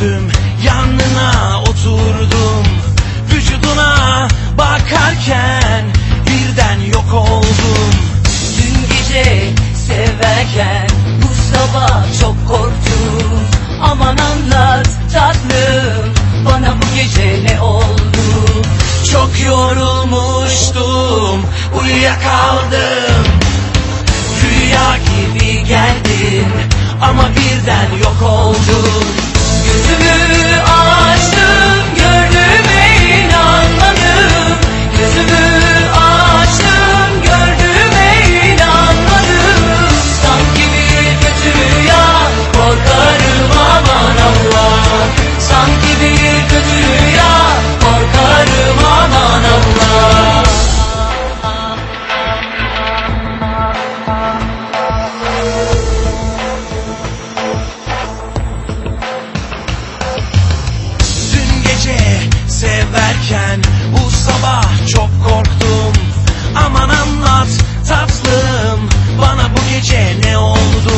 düştüm yanına oturdum. Vücuduna bakarken birden yok oldum. Dün gece severken bu sabah çok korktum. Aman anlat tatlım bana bu gece ne oldu? Çok yorulmuştum uyuyakaldım. Rüya gibi geldin ama birden yok oldun severken bu sabah çok korktum. Aman anlat tatlım bana bu gece ne oldu?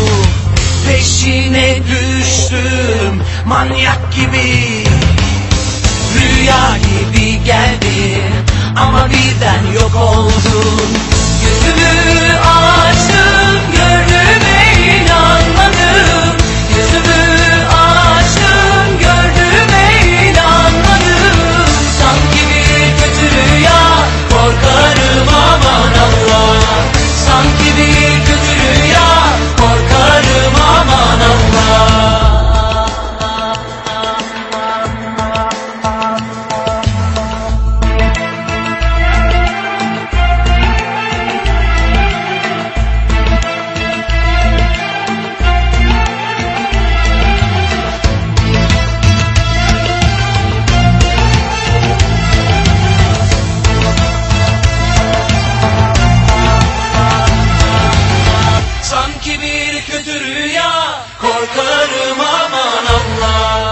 Peşine düştüm manyak gibi. Rüya gibi geldin ama birden yok oldun Korkarım aman Allah.